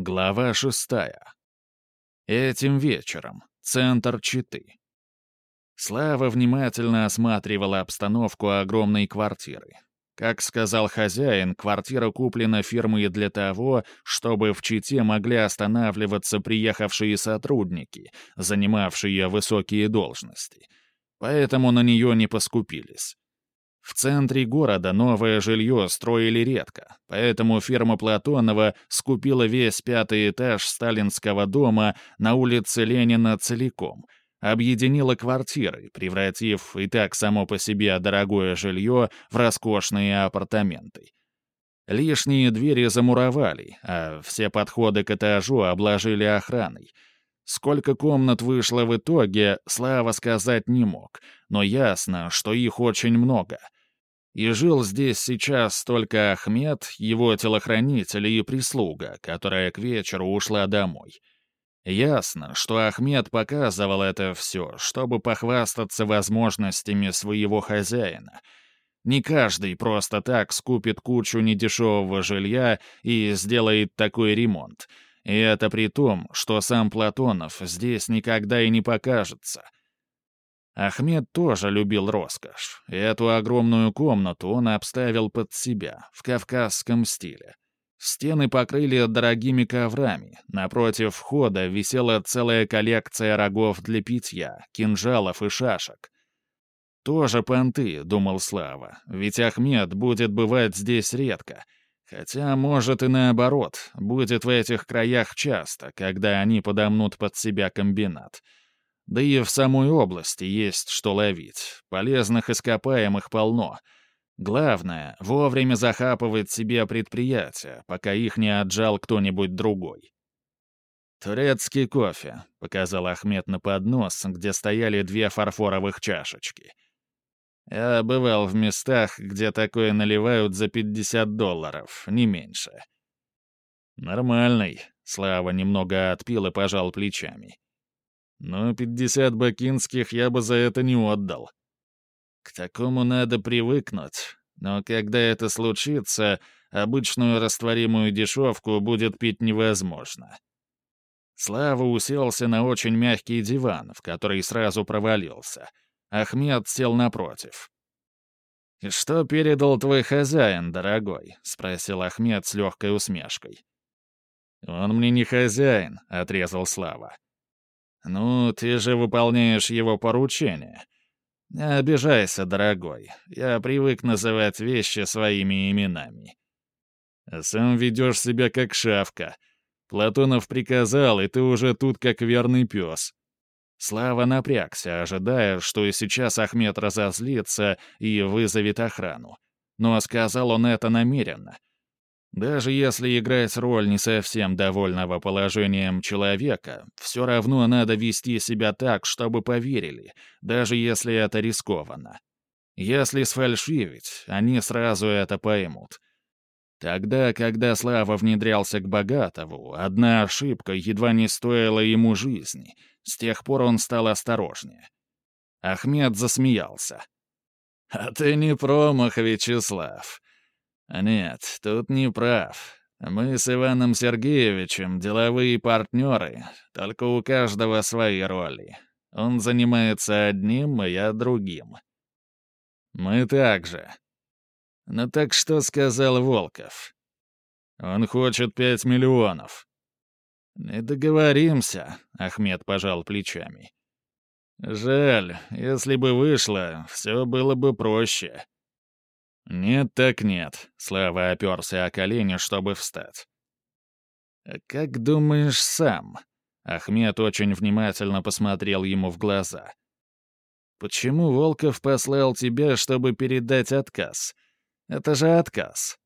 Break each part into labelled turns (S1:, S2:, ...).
S1: Глава шестая. Этим вечером. Центр Читы. Слава внимательно осматривала обстановку огромной квартиры. Как сказал хозяин, квартира куплена фирмой для того, чтобы в Чите могли останавливаться приехавшие сотрудники, занимавшие высокие должности. Поэтому на нее не поскупились. В центре города новое жилье строили редко, поэтому фирма Платонова скупила весь пятый этаж сталинского дома на улице Ленина целиком, объединила квартиры, превратив и так само по себе дорогое жилье в роскошные апартаменты. Лишние двери замуровали, а все подходы к этажу обложили охраной. Сколько комнат вышло в итоге, Слава сказать не мог, но ясно, что их очень много — и жил здесь сейчас только Ахмед, его телохранитель и прислуга, которая к вечеру ушла домой. Ясно, что Ахмед показывал это все, чтобы похвастаться возможностями своего хозяина. Не каждый просто так скупит кучу недешевого жилья и сделает такой ремонт. И это при том, что сам Платонов здесь никогда и не покажется — Ахмед тоже любил роскошь, и эту огромную комнату он обставил под себя, в кавказском стиле. Стены покрыли дорогими коврами, напротив входа висела целая коллекция рогов для питья, кинжалов и шашек. «Тоже понты», — думал Слава, — «ведь Ахмед будет бывать здесь редко». Хотя, может, и наоборот, будет в этих краях часто, когда они подомнут под себя комбинат — да и в самой области есть что ловить. Полезных ископаемых полно. Главное — вовремя захапывать себе предприятия, пока их не отжал кто-нибудь другой. «Турецкий кофе», — показал Ахмед на поднос, где стояли две фарфоровых чашечки. «Я бывал в местах, где такое наливают за 50 долларов, не меньше». «Нормальный», — Слава немного отпил и пожал плечами. Но пятьдесят бакинских я бы за это не отдал. К такому надо привыкнуть. Но когда это случится, обычную растворимую дешевку будет пить невозможно. Слава уселся на очень мягкий диван, в который сразу провалился. Ахмед сел напротив. «И что передал твой хозяин, дорогой?» — спросил Ахмед с легкой усмешкой. «Он мне не хозяин», — отрезал Слава. «Ну, ты же выполняешь его поручения. Не обижайся, дорогой. Я привык называть вещи своими именами. Сам ведешь себя как шавка. Платонов приказал, и ты уже тут как верный пес». Слава напрягся, ожидая, что и сейчас Ахмед разозлится и вызовет охрану. Но сказал он это намеренно — даже если играть роль не совсем довольного положением человека, все равно надо вести себя так, чтобы поверили, даже если это рискованно. Если сфальшивить, они сразу это поймут. Тогда, когда Слава внедрялся к Богатову, одна ошибка едва не стоила ему жизни. С тех пор он стал осторожнее. Ахмед засмеялся. «А ты не промах, Вячеслав. «Нет, тут не прав. Мы с Иваном Сергеевичем деловые партнеры, только у каждого свои роли. Он занимается одним, а я другим. Мы также. Ну так что сказал Волков? Он хочет пять миллионов. Не договоримся, Ахмед пожал плечами. Жаль, если бы вышло, все было бы проще. «Нет так нет», — Слава оперся о колени, чтобы встать. «А «Как думаешь сам?» Ахмед очень внимательно посмотрел ему в глаза. «Почему Волков послал тебя, чтобы передать отказ? Это же отказ».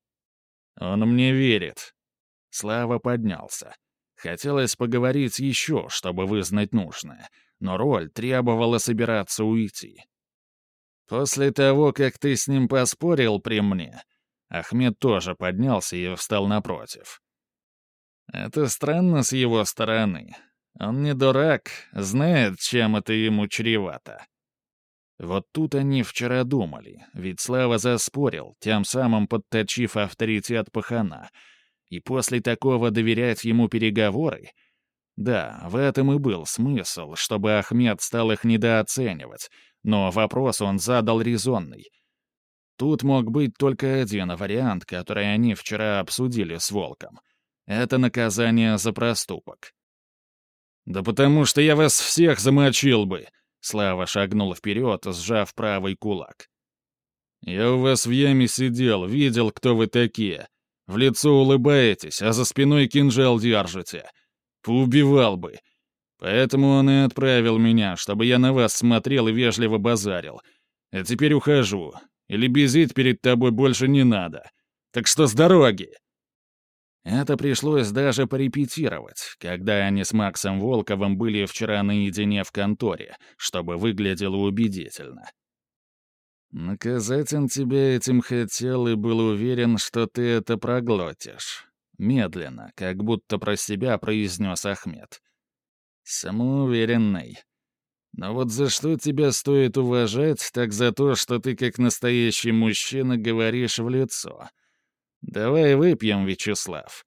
S1: «Он мне верит». Слава поднялся. Хотелось поговорить еще, чтобы вызнать нужное, но роль требовала собираться уйти. После того, как ты с ним поспорил при мне, Ахмед тоже поднялся и встал напротив. Это странно с его стороны. Он не дурак, знает, чем это ему чревато. Вот тут они вчера думали, ведь Слава заспорил, тем самым подточив авторитет пахана. И после такого доверять ему переговоры? Да, в этом и был смысл, чтобы Ахмед стал их недооценивать, но вопрос он задал резонный. Тут мог быть только один вариант, который они вчера обсудили с Волком. Это наказание за проступок. «Да потому что я вас всех замочил бы!» Слава шагнул вперед, сжав правый кулак. «Я у вас в яме сидел, видел, кто вы такие. В лицо улыбаетесь, а за спиной кинжал держите. Поубивал бы. Поэтому он и отправил меня, чтобы я на вас смотрел и вежливо базарил. А теперь ухожу. Или безить перед тобой больше не надо. Так что с дороги!» Это пришлось даже порепетировать, когда они с Максом Волковым были вчера наедине в конторе, чтобы выглядело убедительно. «Наказать он тебя этим хотел и был уверен, что ты это проглотишь». Медленно, как будто про себя произнес Ахмед. «Самоуверенный. Но вот за что тебя стоит уважать, так за то, что ты как настоящий мужчина говоришь в лицо». «Давай выпьем, Вячеслав.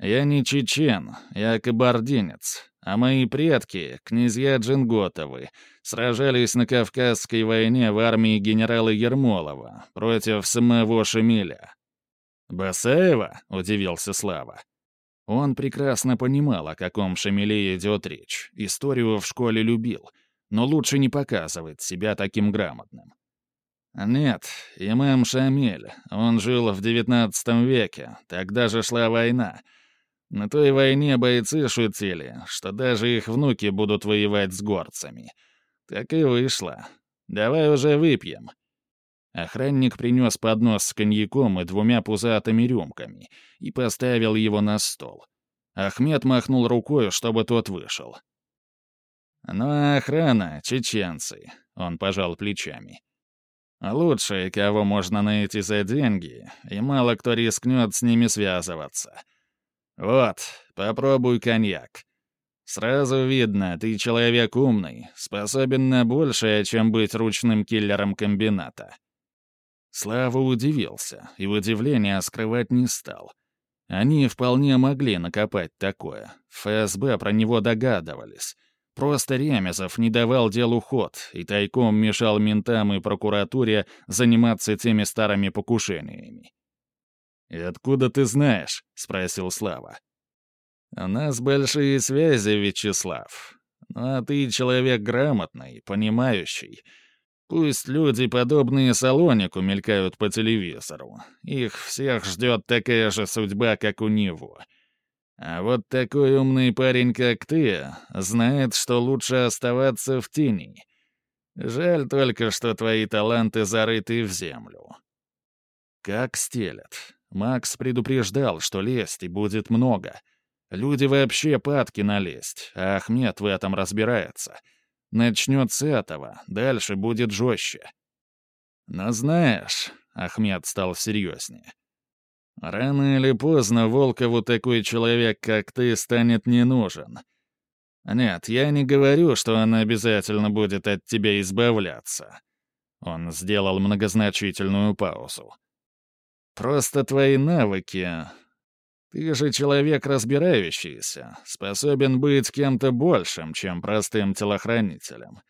S1: Я не чечен, я кабардинец, а мои предки, князья Джинготовы, сражались на Кавказской войне в армии генерала Ермолова против самого Шемиля». «Басаева?» — удивился Слава. Он прекрасно понимал, о каком Шамиле идет речь, историю в школе любил, но лучше не показывать себя таким грамотным. «Нет, имам Шамиль. Он жил в девятнадцатом веке. Тогда же шла война. На той войне бойцы шутили, что даже их внуки будут воевать с горцами. Так и вышло. Давай уже выпьем». Охранник принес поднос с коньяком и двумя пузатыми рюмками и поставил его на стол. Ахмед махнул рукой, чтобы тот вышел. «Ну а охрана — чеченцы», — он пожал плечами. Лучшие, кого можно найти за деньги, и мало кто рискнет с ними связываться. Вот, попробуй коньяк. Сразу видно, ты человек умный, способен на большее, чем быть ручным киллером комбината. Слава удивился, и удивление скрывать не стал. Они вполне могли накопать такое. ФСБ про него догадывались — Просто Ремезов не давал делу ход и тайком мешал ментам и прокуратуре заниматься теми старыми покушениями. «И откуда ты знаешь?» — спросил Слава. «У нас большие связи, Вячеслав. Ну а ты человек грамотный, понимающий. Пусть люди, подобные Салонику, мелькают по телевизору. Их всех ждет такая же судьба, как у него». А вот такой умный парень, как ты, знает, что лучше оставаться в тени. Жаль только, что твои таланты зарыты в землю. Как стелят. Макс предупреждал, что лести будет много. Люди вообще падки налезть, а Ахмед в этом разбирается. Начнет с этого, дальше будет жестче. Но знаешь, Ахмед стал серьезнее, Рано или поздно Волкову такой человек, как ты, станет не нужен. Нет, я не говорю, что он обязательно будет от тебя избавляться. Он сделал многозначительную паузу. Просто твои навыки... Ты же человек разбирающийся, способен быть кем-то большим, чем простым телохранителем.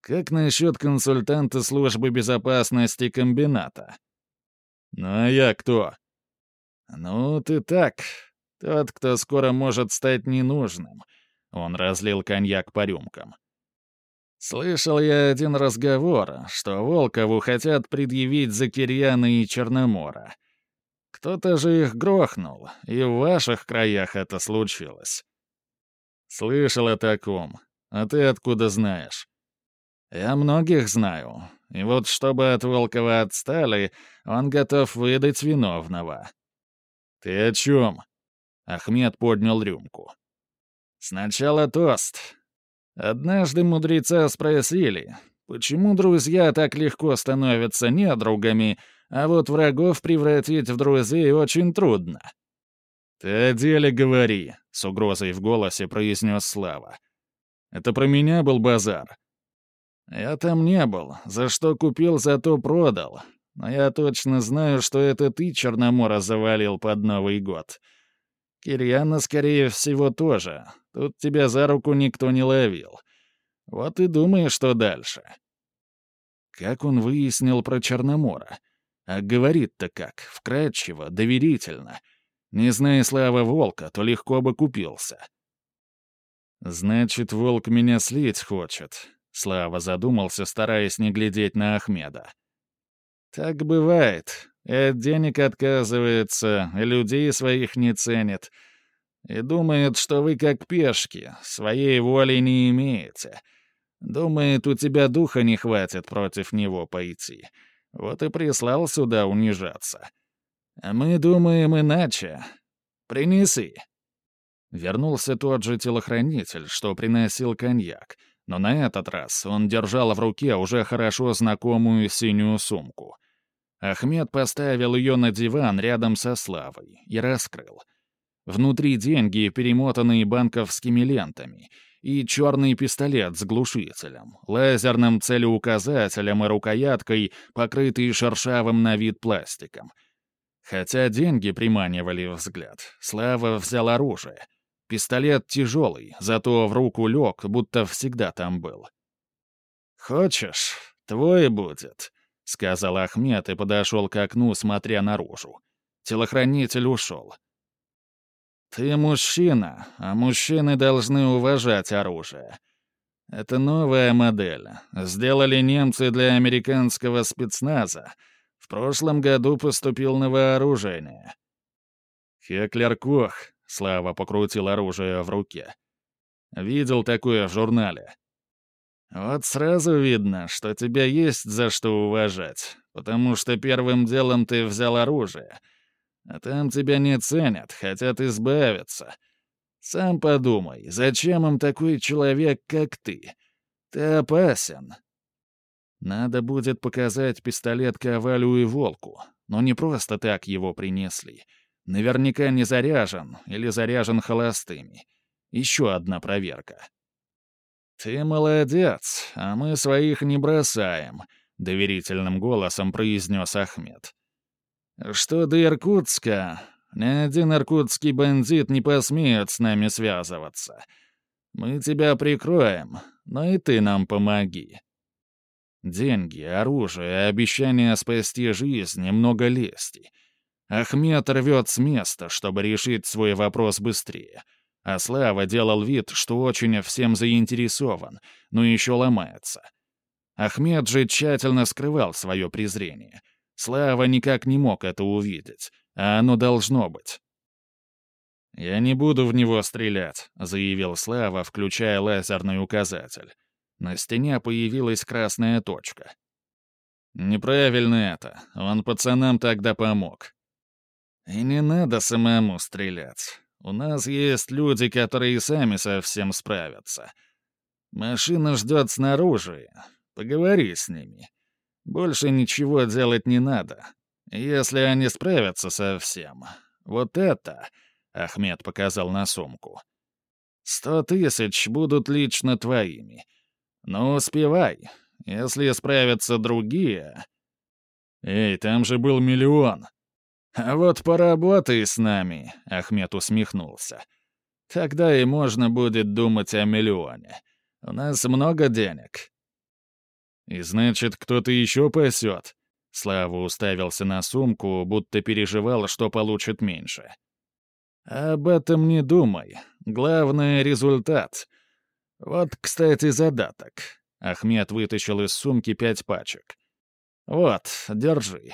S1: Как насчет консультанта службы безопасности комбината? Ну а я кто? «Ну, ты так. Тот, кто скоро может стать ненужным». Он разлил коньяк по рюмкам. «Слышал я один разговор, что Волкову хотят предъявить за Кирьяна и Черномора. Кто-то же их грохнул, и в ваших краях это случилось». «Слышал о таком. А ты откуда знаешь?» «Я многих знаю. И вот чтобы от Волкова отстали, он готов выдать виновного». «Ты о чем?» Ахмед поднял рюмку. «Сначала тост. Однажды мудреца спросили, почему друзья так легко становятся недругами, а вот врагов превратить в друзей очень трудно?» «Ты о деле говори», — с угрозой в голосе произнес Слава. «Это про меня был базар». «Я там не был. За что купил, зато продал. Но я точно знаю, что это ты Черномора завалил под Новый год. Кирьяна, скорее всего, тоже. Тут тебя за руку никто не ловил. Вот и думай, что дальше. Как он выяснил про Черномора? А говорит-то как, вкрадчиво, доверительно. Не зная слава волка, то легко бы купился. «Значит, волк меня слить хочет», — Слава задумался, стараясь не глядеть на Ахмеда. «Так бывает. И от денег отказывается, и людей своих не ценит. И думает, что вы как пешки, своей воли не имеете. Думает, у тебя духа не хватит против него пойти. Вот и прислал сюда унижаться. А мы думаем иначе. Принеси». Вернулся тот же телохранитель, что приносил коньяк, но на этот раз он держал в руке уже хорошо знакомую синюю сумку. Ахмед поставил ее на диван рядом со Славой и раскрыл. Внутри деньги, перемотанные банковскими лентами, и черный пистолет с глушителем, лазерным целеуказателем и рукояткой, покрытый шершавым на вид пластиком. Хотя деньги приманивали взгляд, Слава взял оружие. Пистолет тяжелый, зато в руку лег, будто всегда там был. «Хочешь, твой будет», — сказал Ахмед и подошел к окну, смотря наружу. Телохранитель ушел. «Ты мужчина, а мужчины должны уважать оружие. Это новая модель. Сделали немцы для американского спецназа. В прошлом году поступил на вооружение». «Хеклер Кох», — Слава покрутил оружие в руке. «Видел такое в журнале. Вот сразу видно, что тебя есть за что уважать, потому что первым делом ты взял оружие. А там тебя не ценят, хотят избавиться. Сам подумай, зачем им такой человек, как ты? Ты опасен. Надо будет показать пистолет Ковалю и Волку, но не просто так его принесли. Наверняка не заряжен или заряжен холостыми. Еще одна проверка. «Ты молодец, а мы своих не бросаем», — доверительным голосом произнес Ахмед. «Что до Иркутска, ни один иркутский бандит не посмеет с нами связываться. Мы тебя прикроем, но и ты нам помоги». Деньги, оружие, обещание спасти жизнь, немного лести. Ахмед рвет с места, чтобы решить свой вопрос быстрее — а Слава делал вид, что очень всем заинтересован, но еще ломается. Ахмед же тщательно скрывал свое презрение. Слава никак не мог это увидеть, а оно должно быть. «Я не буду в него стрелять», — заявил Слава, включая лазерный указатель. На стене появилась красная точка. «Неправильно это. Он пацанам тогда помог». «И не надо самому стрелять. У нас есть люди, которые сами совсем справятся. Машина ждет снаружи. Поговори с ними. Больше ничего делать не надо. Если они справятся совсем. Вот это...» — Ахмед показал на сумку. «Сто тысяч будут лично твоими. Но успевай. Если справятся другие...» «Эй, там же был миллион!» «А вот поработай с нами», — Ахмед усмехнулся. «Тогда и можно будет думать о миллионе. У нас много денег». «И значит, кто-то еще пасет?» Слава уставился на сумку, будто переживал, что получит меньше. «Об этом не думай. Главное — результат. Вот, кстати, задаток». Ахмед вытащил из сумки пять пачек. «Вот, держи.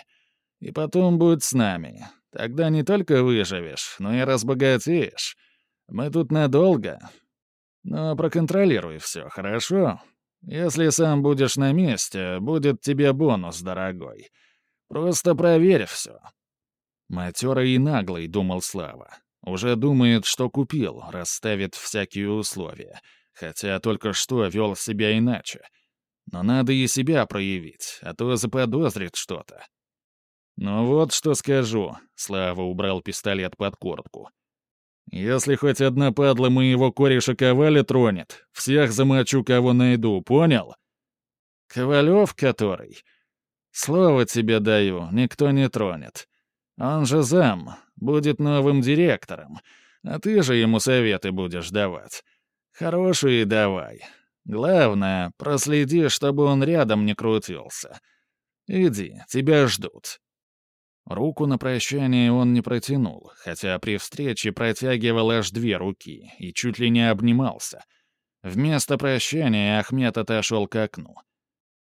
S1: И потом будь с нами. Тогда не только выживешь, но и разбогатеешь. Мы тут надолго. Но проконтролируй все, хорошо? Если сам будешь на месте, будет тебе бонус, дорогой. Просто проверь все». Матерый и наглый, думал Слава. Уже думает, что купил, расставит всякие условия. Хотя только что вел себя иначе. Но надо и себя проявить, а то заподозрит что-то. «Ну вот что скажу», — Слава убрал пистолет под куртку. «Если хоть одна падла моего кореша Коваля тронет, всех замочу, кого найду, понял?» «Ковалев который?» «Слово тебе даю, никто не тронет. Он же зам, будет новым директором. А ты же ему советы будешь давать. Хорошие давай. Главное, проследи, чтобы он рядом не крутился. Иди, тебя ждут». Руку на прощание он не протянул, хотя при встрече протягивал аж две руки и чуть ли не обнимался. Вместо прощания Ахмед отошел к окну.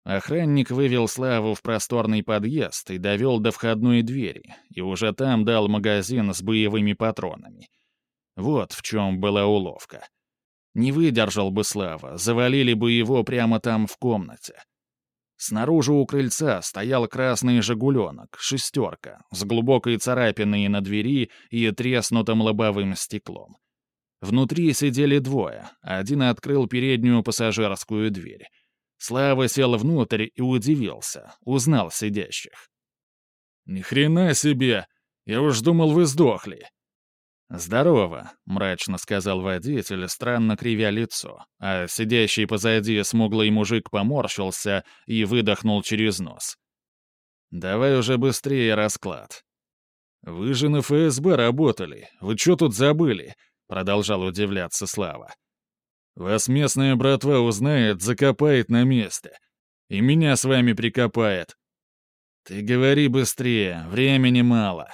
S1: Охранник вывел Славу в просторный подъезд и довел до входной двери, и уже там дал магазин с боевыми патронами. Вот в чем была уловка. Не выдержал бы Слава, завалили бы его прямо там в комнате. Снаружи у крыльца стоял красный «Жигуленок», шестерка, с глубокой царапиной на двери и треснутым лобовым стеклом. Внутри сидели двое, один открыл переднюю пассажирскую дверь. Слава сел внутрь и удивился, узнал сидящих. «Ни хрена себе! Я уж думал, вы сдохли!» «Здорово», — мрачно сказал водитель, странно кривя лицо, а сидящий позади смуглый мужик поморщился и выдохнул через нос. «Давай уже быстрее расклад». «Вы же на ФСБ работали. Вы что тут забыли?» — продолжал удивляться Слава. Вас местная братва узнает, закопает на месте. И меня с вами прикопает. Ты говори быстрее, времени мало.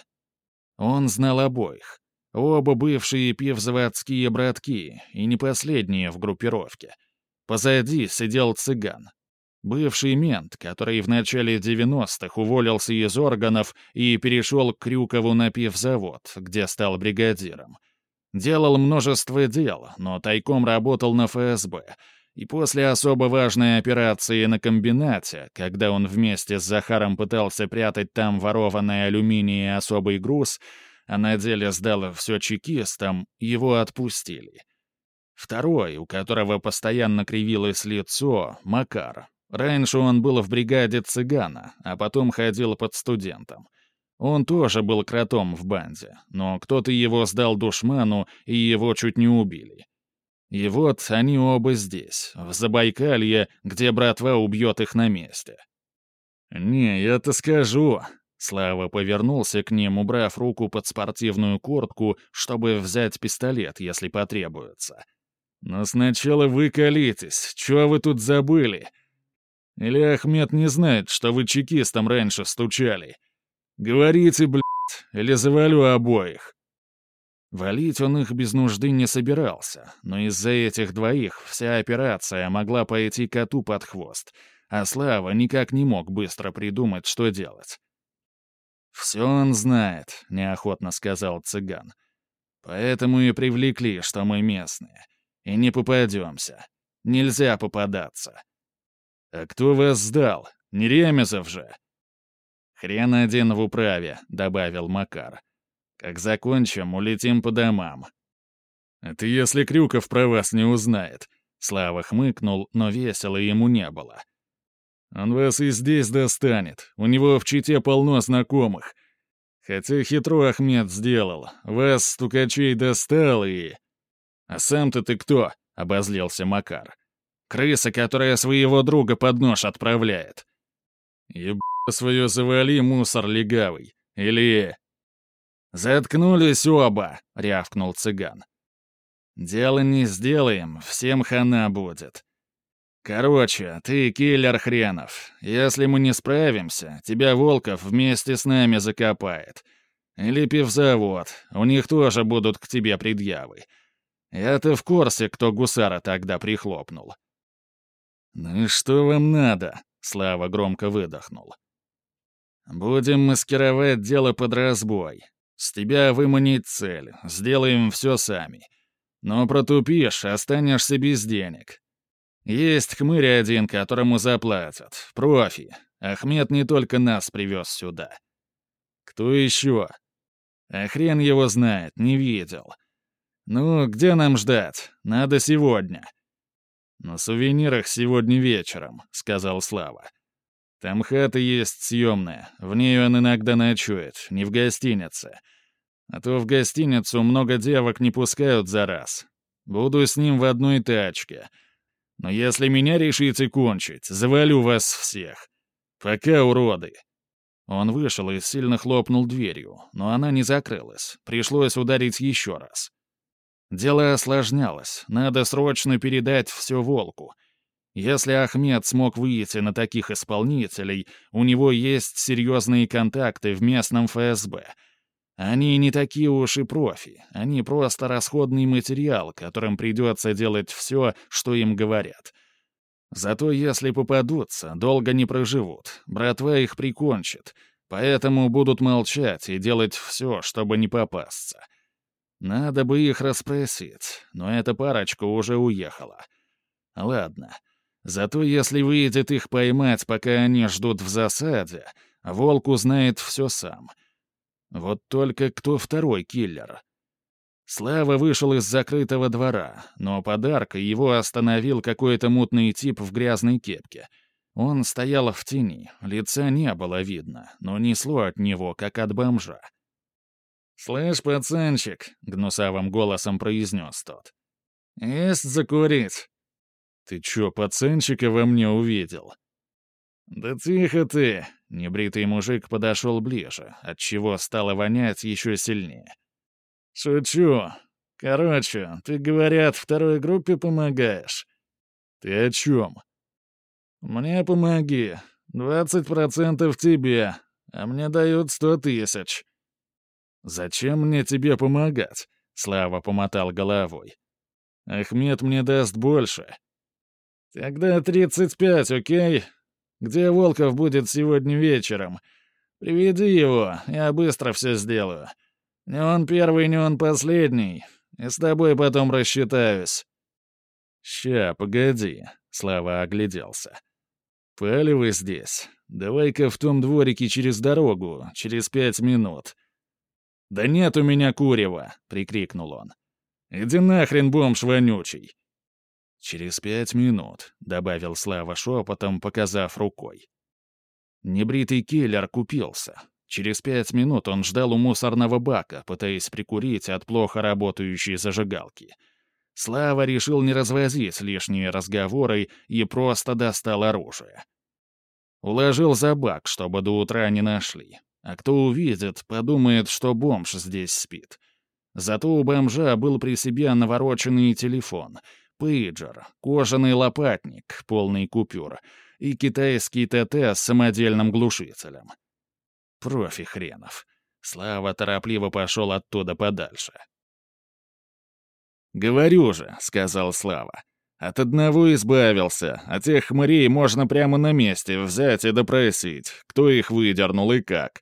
S1: Он знал обоих. Оба бывшие пивзаводские братки, и не последние в группировке. Позади сидел цыган. Бывший мент, который в начале 90-х уволился из органов и перешел к Крюкову на пивзавод, где стал бригадиром. Делал множество дел, но тайком работал на ФСБ. И после особо важной операции на комбинате, когда он вместе с Захаром пытался прятать там ворованный алюминий и особый груз, а на деле сдал все чекистам, его отпустили. Второй, у которого постоянно кривилось лицо, Макар. Раньше он был в бригаде цыгана, а потом ходил под студентом. Он тоже был кротом в банде, но кто-то его сдал душману, и его чуть не убили. И вот они оба здесь, в Забайкалье, где братва убьет их на месте. «Не, я-то скажу». Слава повернулся к ним, убрав руку под спортивную куртку, чтобы взять пистолет, если потребуется. «Но сначала вы колитесь. Чего вы тут забыли? Или Ахмед не знает, что вы чекистам раньше стучали?» «Говорите, блядь, или завалю обоих». Валить он их без нужды не собирался, но из-за этих двоих вся операция могла пойти коту под хвост, а Слава никак не мог быстро придумать, что делать. «Все он знает», — неохотно сказал цыган. «Поэтому и привлекли, что мы местные. И не попадемся. Нельзя попадаться». «А кто вас сдал? Не Ремезов же?» «Хрен один в управе», — добавил Макар. «Как закончим, улетим по домам». «Это если Крюков про вас не узнает», — Слава хмыкнул, но весело ему не было. «Он вас и здесь достанет. У него в Чите полно знакомых. Хотя хитро Ахмед сделал. Вас, стукачей, достал и...» «А сам-то ты кто?» — обозлился Макар. «Крыса, которая своего друга под нож отправляет». «Еб свое завали, мусор легавый. Или...» «Заткнулись оба!» — рявкнул цыган. «Дело не сделаем, всем хана будет. Короче, ты киллер хренов. Если мы не справимся, тебя Волков вместе с нами закопает. Или пивзавод, у них тоже будут к тебе предъявы. Я-то в курсе, кто гусара тогда прихлопнул». «Ну и что вам надо?» — Слава громко выдохнул. «Будем маскировать дело под разбой. С тебя выманить цель, сделаем все сами. Но протупишь, останешься без денег. Есть хмырь один, которому заплатят. Профи. Ахмед не только нас привез сюда. Кто еще? А хрен его знает, не видел. Ну, где нам ждать? Надо сегодня. На сувенирах сегодня вечером, сказал Слава. Там хата есть съемная, в ней он иногда ночует, не в гостинице. А то в гостиницу много девок не пускают за раз. Буду с ним в одной тачке. Но если меня решите кончить, завалю вас всех. Пока, уроды». Он вышел и сильно хлопнул дверью, но она не закрылась. Пришлось ударить еще раз. Дело осложнялось, надо срочно передать все Волку. Если Ахмед смог выйти на таких исполнителей, у него есть серьезные контакты в местном ФСБ. Они не такие уж и профи, они просто расходный материал, которым придется делать все, что им говорят. Зато если попадутся, долго не проживут, братва их прикончит, поэтому будут молчать и делать все, чтобы не попасться. Надо бы их расспросить, но эта парочка уже уехала. Ладно. Зато если выйдет их поймать, пока они ждут в засаде, волк узнает все сам. Вот только кто второй киллер? Слава вышел из закрытого двора, но подарка его остановил какой-то мутный тип в грязной кепке. Он стоял в тени, лица не было видно, но несло от него, как от бомжа. «Слышь, пацанчик», — гнусавым голосом произнес тот. «Есть закурить». «Ты чё, пацанчика во мне увидел?» «Да тихо ты!» — небритый мужик подошел ближе, отчего стало вонять еще сильнее. «Шучу. Короче, ты, говорят, второй группе помогаешь». «Ты о чем?» «Мне помоги. Двадцать процентов тебе, а мне дают сто тысяч». «Зачем мне тебе помогать?» — Слава помотал головой. «Ахмед мне даст больше». «Тогда тридцать пять, окей? Где Волков будет сегодня вечером? Приведи его, я быстро все сделаю. Не он первый, не он последний. И с тобой потом рассчитаюсь». «Ща, погоди», — Слава огляделся. «Пали здесь. Давай-ка в том дворике через дорогу, через пять минут. «Да нет у меня курева!» — прикрикнул он. «Иди нахрен, бомж вонючий!» «Через пять минут», — добавил Слава шепотом, показав рукой. Небритый киллер купился. Через пять минут он ждал у мусорного бака, пытаясь прикурить от плохо работающей зажигалки. Слава решил не развозить лишние разговоры и просто достал оружие. Уложил за бак, чтобы до утра не нашли. А кто увидит, подумает, что бомж здесь спит. Зато у бомжа был при себе навороченный телефон, пейджер, кожаный лопатник, полный купюр, и китайский ТТ с самодельным глушителем. Профи хренов. Слава торопливо пошел оттуда подальше. «Говорю же», — сказал Слава. «От одного избавился, а тех хмырей можно прямо на месте взять и допросить, кто их выдернул и как.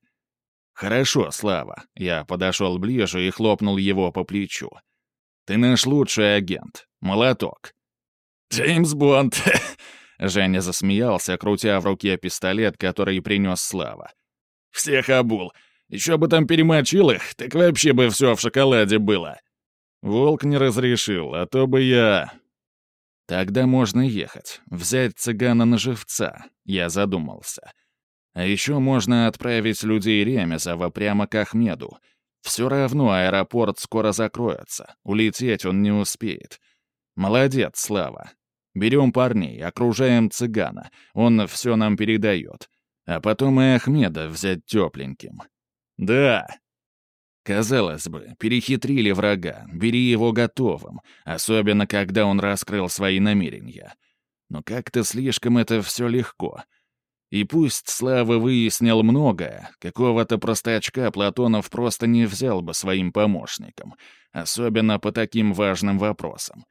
S1: «Хорошо, Слава». Я подошел ближе и хлопнул его по плечу. «Ты наш лучший агент. Молоток». «Джеймс Бонд!» Женя засмеялся, крутя в руке пистолет, который принес Слава. «Всех обул. Еще бы там перемочил их, так вообще бы все в шоколаде было». Волк не разрешил, а то бы я... Тогда можно ехать, взять цыгана на живца, я задумался. А еще можно отправить людей Ремезова прямо к Ахмеду. Все равно аэропорт скоро закроется, улететь он не успеет. Молодец, Слава. Берем парней, окружаем цыгана, он все нам передает. А потом и Ахмеда взять тепленьким. Да. Казалось бы, перехитрили врага, бери его готовым, особенно когда он раскрыл свои намерения. Но как-то слишком это все легко — и пусть Слава выяснил многое, какого-то простачка Платонов просто не взял бы своим помощником, особенно по таким важным вопросам.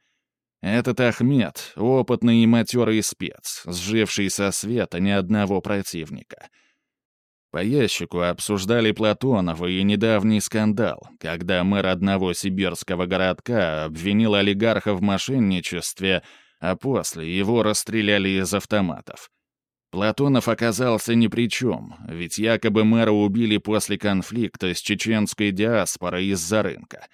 S1: Этот Ахмед — опытный и матерый спец, сживший со света ни одного противника. По ящику обсуждали Платонова и недавний скандал, когда мэр одного сибирского городка обвинил олигарха в мошенничестве, а после его расстреляли из автоматов — Платонов оказался ни при чем, ведь якобы мэра убили после конфликта с чеченской диаспорой из-за рынка.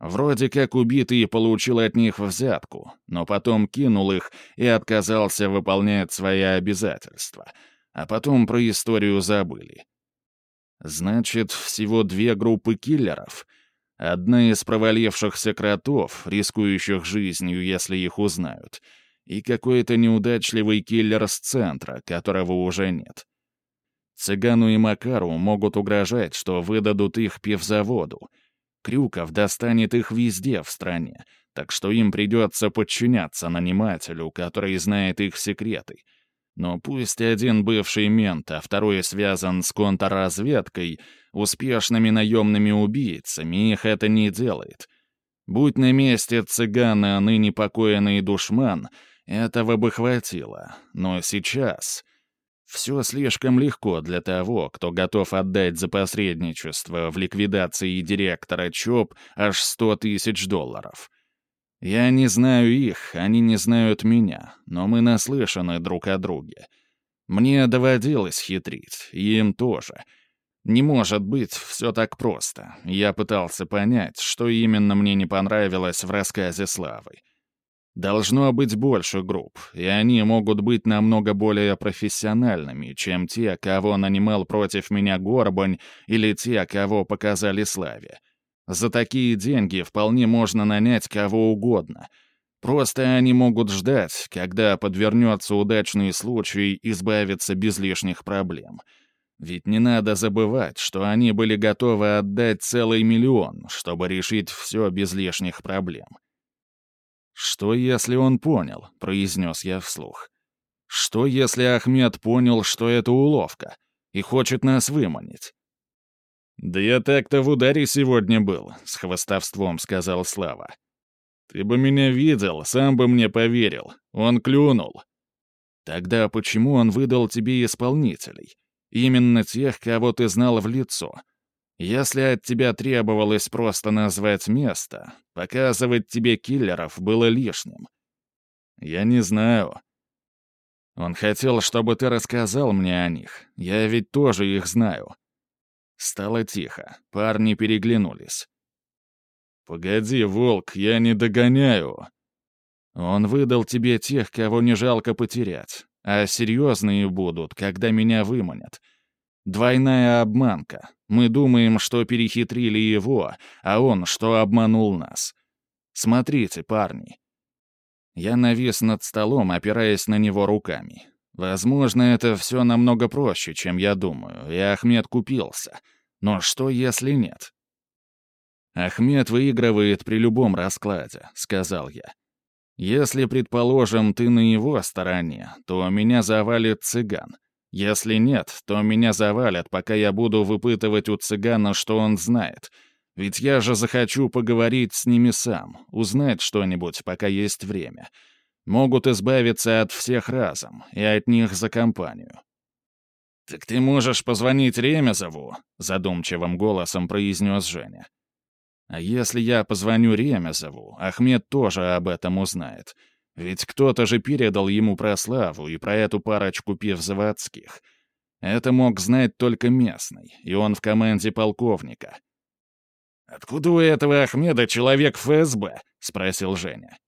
S1: Вроде как убитый получил от них взятку, но потом кинул их и отказался выполнять свои обязательства. А потом про историю забыли. Значит, всего две группы киллеров. Одна из провалившихся кротов, рискующих жизнью, если их узнают — и какой-то неудачливый киллер с центра, которого уже нет. Цыгану и Макару могут угрожать, что выдадут их пивзаводу. Крюков достанет их везде в стране, так что им придется подчиняться нанимателю, который знает их секреты. Но пусть один бывший мент, а второй связан с контрразведкой, успешными наемными убийцами, их это не делает. Будь на месте цыгана ныне покойный душман, этого бы хватило. Но сейчас... Все слишком легко для того, кто готов отдать за посредничество в ликвидации директора ЧОП аж 100 тысяч долларов. Я не знаю их, они не знают меня, но мы наслышаны друг о друге. Мне доводилось хитрить, и им тоже. Не может быть все так просто. Я пытался понять, что именно мне не понравилось в рассказе Славы. Должно быть больше групп, и они могут быть намного более профессиональными, чем те, кого нанимал против меня Горбань или те, кого показали Славе. За такие деньги вполне можно нанять кого угодно. Просто они могут ждать, когда подвернется удачный случай избавиться без лишних проблем. Ведь не надо забывать, что они были готовы отдать целый миллион, чтобы решить все без лишних проблем. «Что, если он понял?» — произнес я вслух. «Что, если Ахмед понял, что это уловка и хочет нас выманить?» «Да я так-то в ударе сегодня был», — с хвостовством сказал Слава. «Ты бы меня видел, сам бы мне поверил. Он клюнул». «Тогда почему он выдал тебе исполнителей? Именно тех, кого ты знал в лицо?» Если от тебя требовалось просто назвать место, показывать тебе киллеров было лишним. Я не знаю. Он хотел, чтобы ты рассказал мне о них. Я ведь тоже их знаю. Стало тихо. Парни переглянулись. «Погоди, Волк, я не догоняю». Он выдал тебе тех, кого не жалко потерять, а серьезные будут, когда меня выманят. Двойная обманка. Мы думаем, что перехитрили его, а он, что обманул нас. Смотрите, парни. Я навис над столом, опираясь на него руками. Возможно, это все намного проще, чем я думаю, и Ахмед купился. Но что, если нет? «Ахмед выигрывает при любом раскладе», — сказал я. «Если, предположим, ты на его стороне, то меня завалит цыган. Если нет, то меня завалят, пока я буду выпытывать у цыгана, что он знает. Ведь я же захочу поговорить с ними сам, узнать что-нибудь, пока есть время. Могут избавиться от всех разом, и от них за компанию. «Так ты можешь позвонить Ремезову?» — задумчивым голосом произнес Женя. «А если я позвоню Ремезову, Ахмед тоже об этом узнает». Ведь кто-то же передал ему про славу и про эту парочку пивзаводских. Это мог знать только местный, и он в команде полковника. «Откуда у этого Ахмеда человек ФСБ?» — спросил Женя.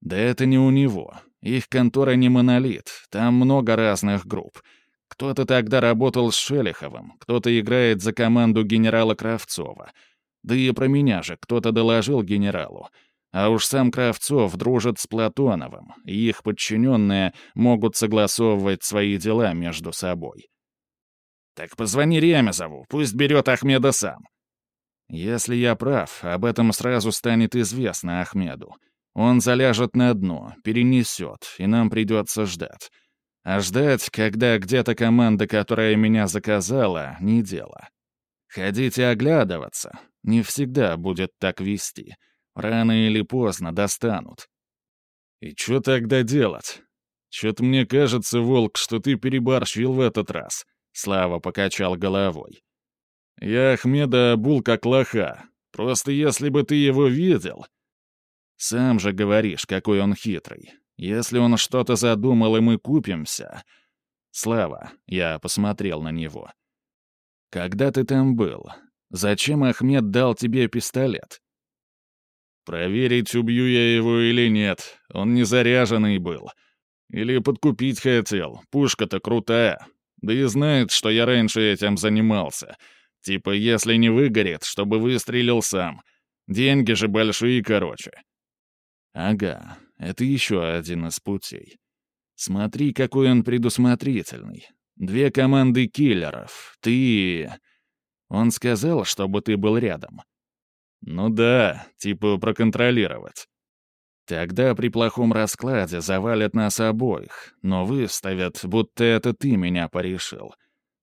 S1: «Да это не у него. Их контора не монолит, там много разных групп. Кто-то тогда работал с Шелиховым, кто-то играет за команду генерала Кравцова. Да и про меня же кто-то доложил генералу. А уж сам Кравцов дружит с Платоновым, и их подчиненные могут согласовывать свои дела между собой. «Так позвони Ремезову, пусть берет Ахмеда сам». Если я прав, об этом сразу станет известно Ахмеду. Он заляжет на дно, перенесет, и нам придется ждать. А ждать, когда где-то команда, которая меня заказала, не дело. Ходить и оглядываться не всегда будет так вести. Рано или поздно достанут. И что тогда делать? Что-то мне кажется, Волк, что ты переборщил в этот раз. Слава покачал головой. Я Ахмеда обул как лоха. Просто если бы ты его видел... Сам же говоришь, какой он хитрый. Если он что-то задумал, и мы купимся... Слава, я посмотрел на него. Когда ты там был? Зачем Ахмед дал тебе пистолет? Проверить, убью я его или нет. Он не заряженный был. Или подкупить хотел. Пушка-то крутая. Да и знает, что я раньше этим занимался. Типа, если не выгорит, чтобы выстрелил сам. Деньги же большие, короче. Ага, это еще один из путей. Смотри, какой он предусмотрительный. Две команды киллеров. Ты... Он сказал, чтобы ты был рядом. Ну да, типа проконтролировать. Тогда при плохом раскладе завалят нас обоих, но выставят, будто это ты меня порешил.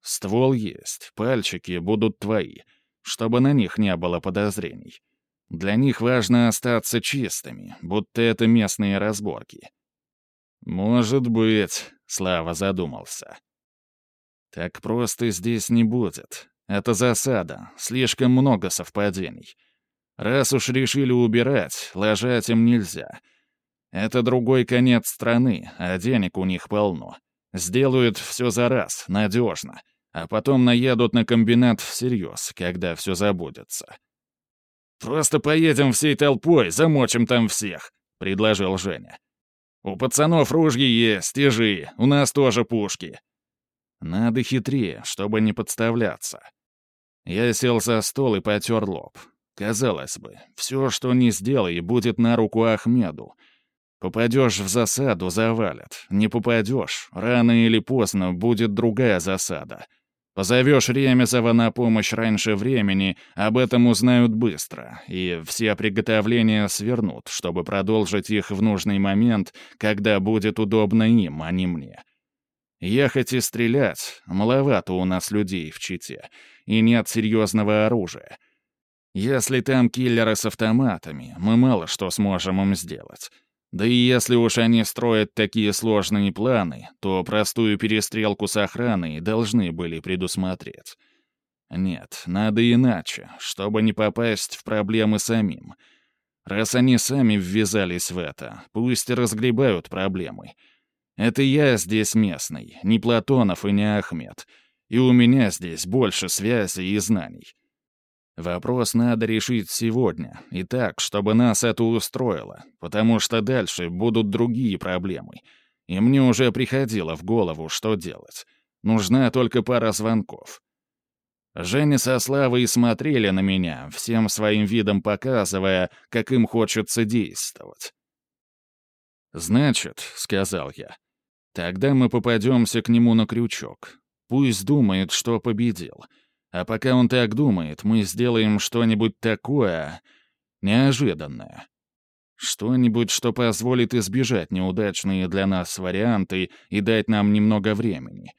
S1: Ствол есть, пальчики будут твои, чтобы на них не было подозрений. Для них важно остаться чистыми, будто это местные разборки. «Может быть», — Слава задумался. «Так просто здесь не будет. Это засада, слишком много совпадений. Раз уж решили убирать, ложать им нельзя. Это другой конец страны, а денег у них полно. Сделают все за раз, надежно, а потом наедут на комбинат всерьез, когда все забудется. «Просто поедем всей толпой, замочим там всех», — предложил Женя. «У пацанов ружья есть, стежи, у нас тоже пушки». Надо хитрее, чтобы не подставляться. Я сел за стол и потер лоб. Казалось бы, все, что не сделай, будет на руку Ахмеду. Попадешь в засаду — завалят. Не попадешь — рано или поздно будет другая засада. Позовешь Ремезова на помощь раньше времени, об этом узнают быстро, и все приготовления свернут, чтобы продолжить их в нужный момент, когда будет удобно им, а не мне. Ехать и стрелять — маловато у нас людей в Чите, и нет серьезного оружия — если там киллеры с автоматами, мы мало что сможем им сделать. Да и если уж они строят такие сложные планы, то простую перестрелку с охраной должны были предусмотреть. Нет, надо иначе, чтобы не попасть в проблемы самим. Раз они сами ввязались в это, пусть разгребают проблемы. Это я здесь местный, не Платонов и не Ахмед. И у меня здесь больше связей и знаний. Вопрос надо решить сегодня, и так, чтобы нас это устроило, потому что дальше будут другие проблемы. И мне уже приходило в голову, что делать. Нужна только пара звонков. Женя со Славой смотрели на меня, всем своим видом показывая, как им хочется действовать. «Значит», — сказал я, — «тогда мы попадемся к нему на крючок. Пусть думает, что победил». А пока он так думает, мы сделаем что-нибудь такое неожиданное. Что-нибудь, что позволит избежать неудачные для нас варианты и дать нам немного времени.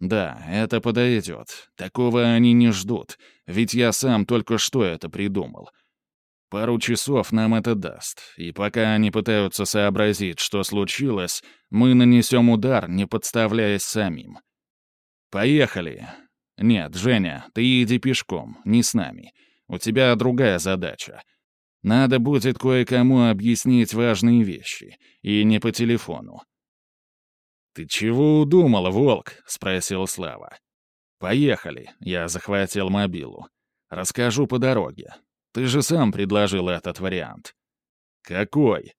S1: Да, это подойдет. Такого они не ждут, ведь я сам только что это придумал. Пару часов нам это даст, и пока они пытаются сообразить, что случилось, мы нанесем удар, не подставляясь самим. Поехали. «Нет, Женя, ты иди пешком, не с нами. У тебя другая задача. Надо будет кое-кому объяснить важные вещи, и не по телефону». «Ты чего удумал, волк?» — спросил Слава. «Поехали», — я захватил мобилу. «Расскажу по дороге. Ты же сам предложил этот вариант». «Какой?»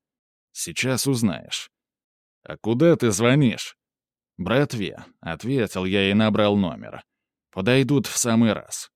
S1: «Сейчас узнаешь». «А куда ты звонишь?» «Братве», — ответил я и набрал номер. Подойдут в самый раз.